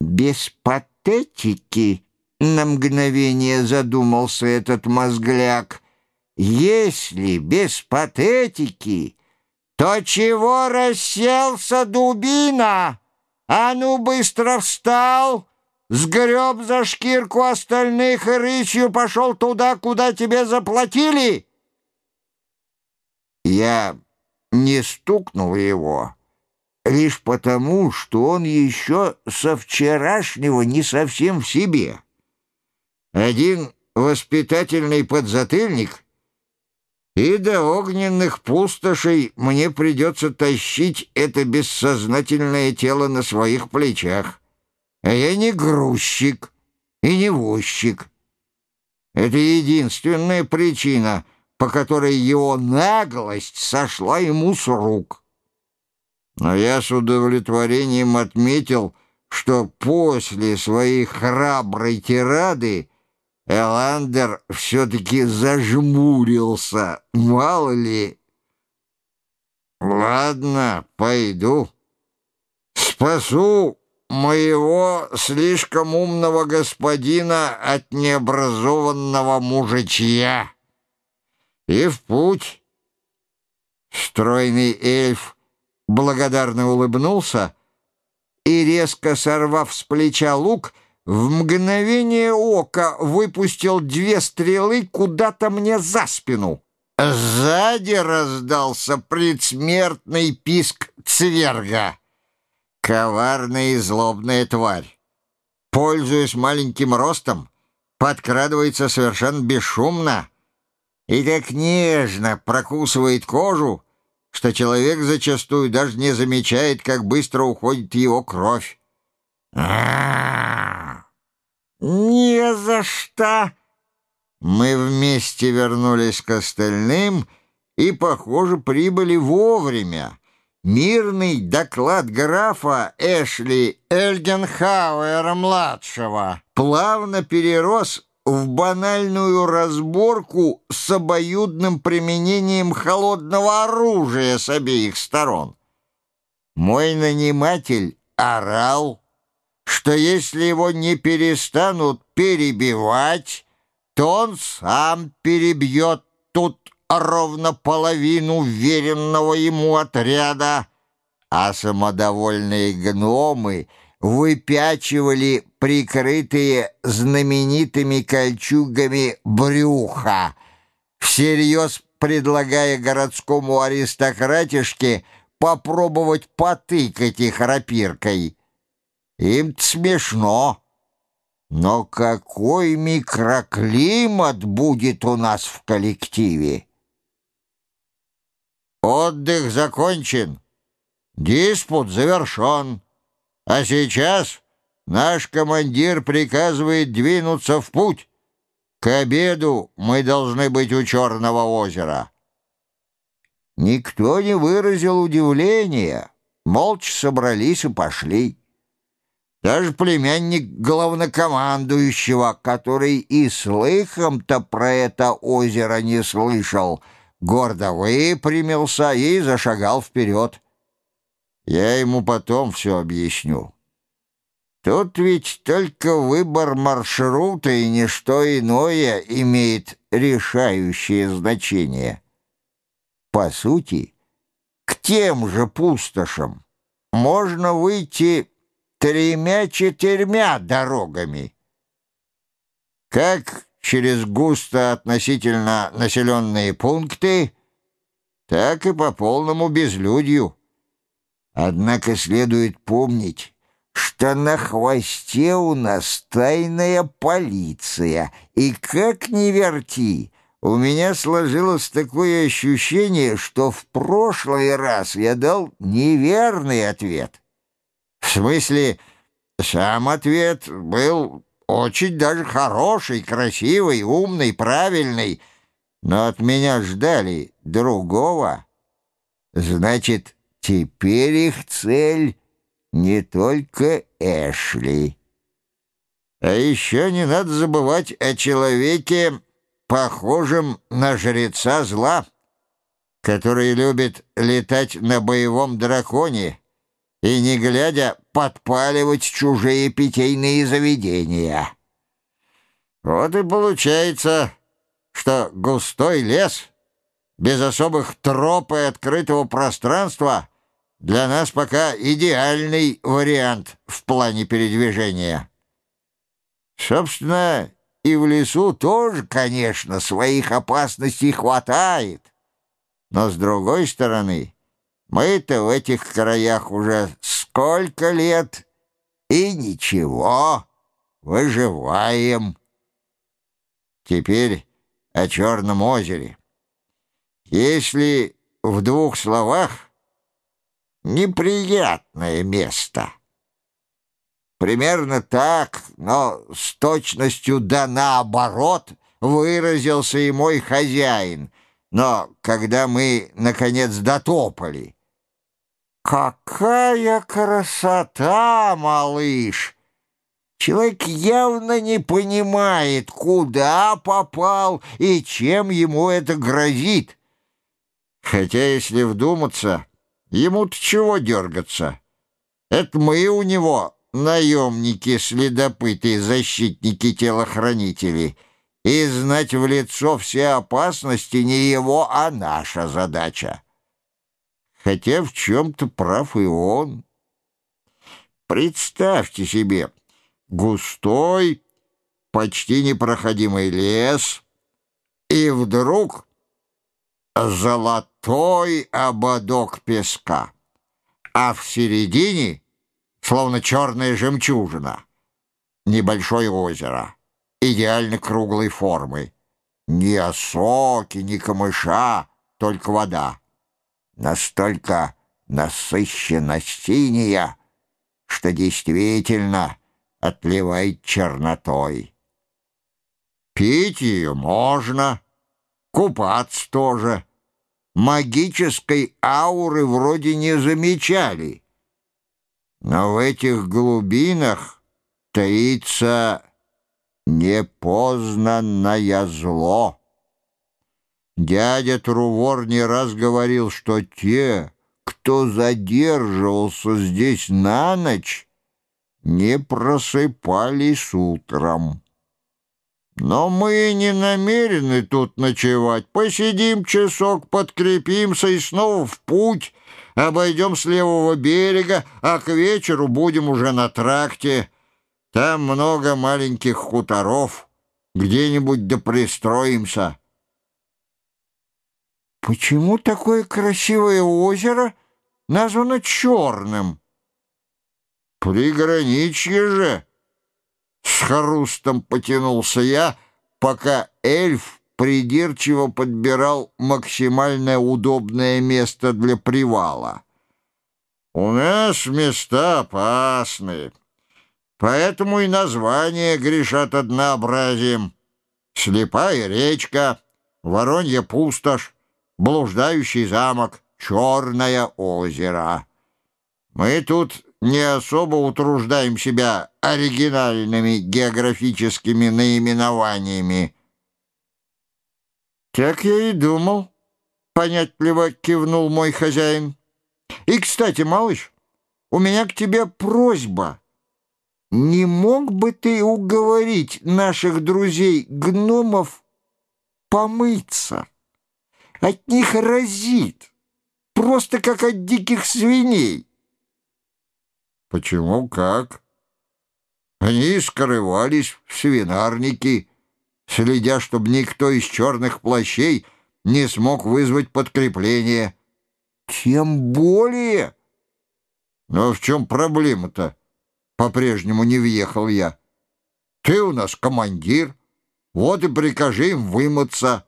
Без патетики на мгновение задумался этот мозгляк. Если без патетики, то чего расселся дубина? А ну быстро встал, сгреб за шкирку остальных и рысью пошел туда, куда тебе заплатили. Я не стукнул его лишь потому, что он еще со вчерашнего не совсем в себе. Один воспитательный подзатыльник, и до огненных пустошей мне придется тащить это бессознательное тело на своих плечах. А я не грузчик и не возчик. Это единственная причина, по которой его наглость сошла ему с рук. Но я с удовлетворением отметил, что после своей храброй тирады Эландер все-таки зажмурился, мало ли. Ладно, пойду. Спасу моего слишком умного господина от необразованного мужичья. И в путь. Стройный эльф благодарно улыбнулся и, резко сорвав с плеча лук, в мгновение ока выпустил две стрелы куда-то мне за спину. Сзади раздался предсмертный писк цверга. Коварная и злобная тварь. Пользуясь маленьким ростом, подкрадывается совершенно бесшумно и так нежно прокусывает кожу, что человек зачастую даже не замечает, как быстро уходит его кровь. «Не за что!» Мы вместе вернулись к остальным и, похоже, прибыли вовремя. Мирный доклад графа Эшли Эльгенхауэра-младшего плавно перерос в банальную разборку с обоюдным применением холодного оружия с обеих сторон. Мой наниматель орал, что если его не перестанут перебивать, то он сам перебьет тут ровно половину веренного ему отряда, а самодовольные гномы — выпячивали прикрытые знаменитыми кольчугами брюха, всерьез предлагая городскому аристократишке попробовать потыкать их рапиркой. им смешно. Но какой микроклимат будет у нас в коллективе? Отдых закончен. Диспут завершен. А сейчас наш командир приказывает двинуться в путь. К обеду мы должны быть у Черного озера». Никто не выразил удивления, молча собрались и пошли. Даже племянник главнокомандующего, который и слыхом-то про это озеро не слышал, гордо выпрямился и зашагал вперед. Я ему потом все объясню. Тут ведь только выбор маршрута и ничто иное имеет решающее значение. По сути, к тем же пустошам можно выйти тремя-четырьмя дорогами. Как через густо относительно населенные пункты, так и по полному безлюдью. Однако следует помнить, что на хвосте у нас тайная полиция, и как ни верти, у меня сложилось такое ощущение, что в прошлый раз я дал неверный ответ. В смысле, сам ответ был очень даже хороший, красивый, умный, правильный, но от меня ждали другого. Значит, Теперь их цель не только Эшли. А еще не надо забывать о человеке, похожем на жреца зла, который любит летать на боевом драконе и, не глядя, подпаливать чужие питейные заведения. Вот и получается, что густой лес без особых троп и открытого пространства для нас пока идеальный вариант в плане передвижения. Собственно, и в лесу тоже, конечно, своих опасностей хватает. Но, с другой стороны, мы-то в этих краях уже сколько лет и ничего, выживаем. Теперь о Черном озере. Если в двух словах, неприятное место. Примерно так, но с точностью да наоборот выразился и мой хозяин. Но когда мы, наконец, дотопали... «Какая красота, малыш!» Человек явно не понимает, куда попал и чем ему это грозит. Хотя, если вдуматься, ему-то чего дергаться? Это мы у него наемники, следопыты, защитники-телохранители. И знать в лицо все опасности не его, а наша задача. Хотя в чем-то прав и он. Представьте себе, густой, почти непроходимый лес, и вдруг золотой ободок песка, а в середине, словно черная жемчужина, небольшое озеро, идеально круглой формы. Ни осоки, ни камыша, только вода. Настолько насыщенно синяя, что действительно отливает чернотой. Пить ее можно, купаться тоже. Магической ауры вроде не замечали. Но в этих глубинах таится непознанное зло. Дядя Трувор не раз говорил, что те, кто задерживался здесь на ночь, не просыпались утром. Но мы не намерены тут ночевать. Посидим часок, подкрепимся и снова в путь. Обойдем с левого берега, а к вечеру будем уже на тракте. Там много маленьких хуторов. Где-нибудь да пристроимся. Почему такое красивое озеро названо черным? Приграничье же. С хрустом потянулся я, пока эльф придирчиво подбирал максимально удобное место для привала. У нас места опасные, поэтому и названия грешат однообразием. Слепая речка, Воронья пустошь, блуждающий замок, Черное озеро. Мы тут не особо утруждаем себя оригинальными географическими наименованиями. «Так я и думал», — понятливо кивнул мой хозяин. «И, кстати, малыш, у меня к тебе просьба. Не мог бы ты уговорить наших друзей-гномов помыться? От них разит, просто как от диких свиней». «Почему как?» Они скрывались в свинарнике, следя, чтобы никто из черных плащей не смог вызвать подкрепление. Тем более... Но в чем проблема-то? По-прежнему не въехал я. Ты у нас командир, вот и прикажи им вымыться.